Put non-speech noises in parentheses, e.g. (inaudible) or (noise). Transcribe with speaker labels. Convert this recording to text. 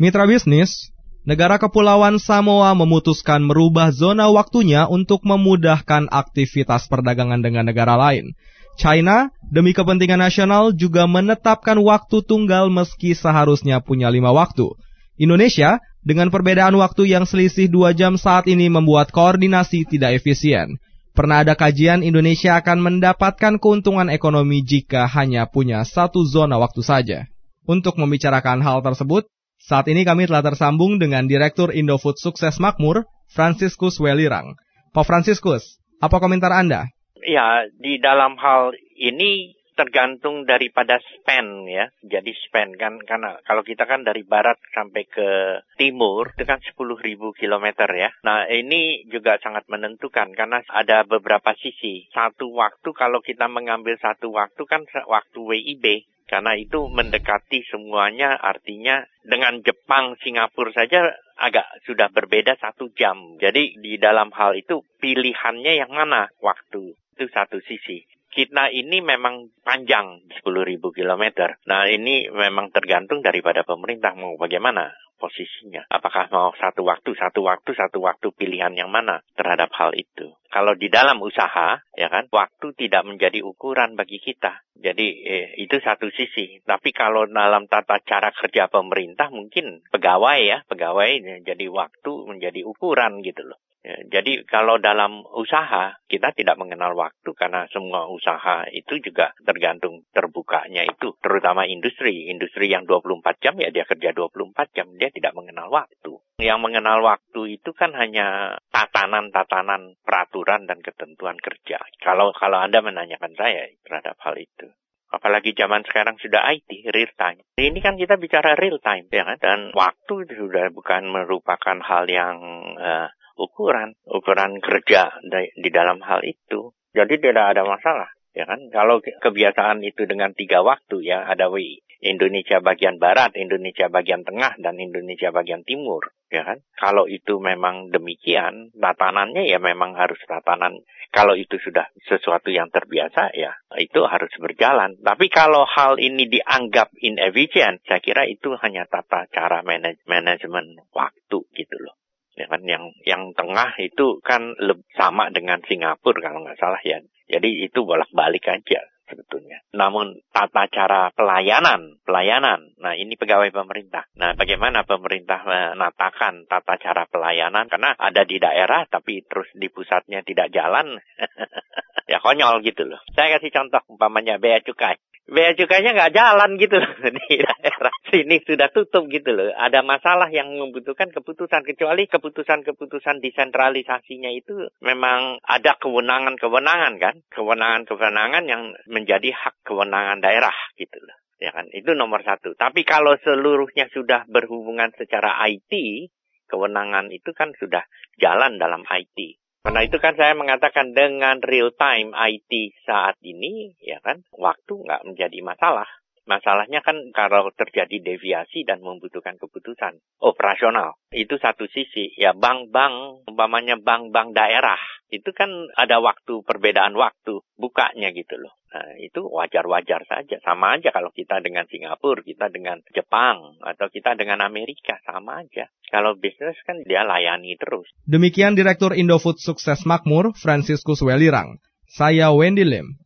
Speaker 1: Mitra bisnis, negara kepulauan Samoa memutuskan merubah zona waktunya untuk memudahkan aktivitas perdagangan dengan negara lain. China, demi kepentingan nasional, juga menetapkan waktu tunggal meski seharusnya punya lima waktu. Indonesia, dengan perbedaan waktu yang selisih dua jam saat ini membuat koordinasi tidak efisien. Pernah ada kajian Indonesia akan mendapatkan keuntungan ekonomi jika hanya punya satu zona waktu saja. Untuk membicarakan hal tersebut, saat ini kami telah tersambung dengan Direktur Indofood Sukses Makmur, Franciscus Welirang. Pak Franciscus, apa komentar Anda?
Speaker 2: Ya, di dalam hal ini tergantung daripada span ya. Jadi span kan karena kalau kita kan dari barat sampai ke timur itu kan 10.000 kilometer ya. Nah ini juga sangat menentukan karena ada beberapa sisi. Satu waktu kalau kita mengambil satu waktu kan waktu WIB karena itu mendekati semuanya artinya dengan Jepang, Singapura saja agak sudah berbeda satu jam. Jadi di dalam hal itu pilihannya yang mana waktu itu satu sisi kita ini memang panjang 10.000 km. Nah ini memang tergantung daripada pemerintah mau bagaimana posisinya. Apakah mau satu waktu, satu waktu, satu waktu pilihan yang mana terhadap hal itu. Kalau di dalam usaha, ya kan, waktu tidak menjadi ukuran bagi kita. Jadi eh, itu satu sisi. Tapi kalau dalam tata cara kerja pemerintah mungkin pegawai ya, pegawai jadi waktu menjadi ukuran gitu loh. Ya, jadi kalau dalam usaha kita tidak mengenal waktu karena semua usaha itu juga tergantung terbukanya itu terutama industri industri yang 24 jam ya dia kerja 24 jam dia tidak mengenal waktu yang mengenal waktu itu kan hanya tatanan-tatanan peraturan dan ketentuan kerja kalau kalau Anda menanyakan saya terhadap hal itu Apalagi zaman sekarang sudah IT, real time. Ini kan kita bicara real time, ya kan? Dan waktu sudah bukan merupakan hal yang uh, ukuran, ukuran kerja di dalam hal itu. Jadi tidak ada masalah, ya kan? Kalau kebiasaan itu dengan tiga waktu ya, ada WI. Indonesia bagian barat, Indonesia bagian tengah, dan Indonesia bagian timur, ya kan? Kalau itu memang demikian, tatanannya ya memang harus tatanan. Kalau itu sudah sesuatu yang terbiasa, ya itu harus berjalan. Tapi kalau hal ini dianggap inefisien, saya kira itu hanya tata cara manaj manajemen waktu gitu loh ya kan yang yang tengah itu kan sama dengan Singapura kalau nggak salah ya jadi itu bolak-balik aja sebetulnya. Namun tata cara pelayanan, pelayanan, nah ini pegawai pemerintah. Nah bagaimana pemerintah menatakan tata cara pelayanan karena ada di daerah tapi terus di pusatnya tidak jalan, (laughs) ya konyol gitu loh. Saya kasih contoh umpamanya bea cukai bea cukainya nggak jalan gitu loh (laughs) di daerah sini sudah tutup gitu loh. Ada masalah yang membutuhkan keputusan kecuali keputusan-keputusan desentralisasinya itu memang ada kewenangan-kewenangan kan, kewenangan-kewenangan yang menjadi hak kewenangan daerah gitu loh. Ya kan, itu nomor satu. Tapi kalau seluruhnya sudah berhubungan secara IT, kewenangan itu kan sudah jalan dalam IT. Karena itu kan saya mengatakan dengan real time IT saat ini, ya kan, waktu nggak menjadi masalah. Masalahnya kan kalau terjadi deviasi dan membutuhkan keputusan operasional. Itu satu sisi. Ya bank-bank, umpamanya bank-bank daerah, itu kan ada waktu, perbedaan waktu bukanya gitu loh. Nah, itu wajar-wajar saja. Sama aja kalau kita dengan Singapura, kita dengan Jepang, atau kita dengan Amerika, sama aja. Kalau bisnis kan dia layani terus.
Speaker 1: Demikian Direktur Indofood Sukses Makmur, Franciscus Welirang. Saya Wendy Lim.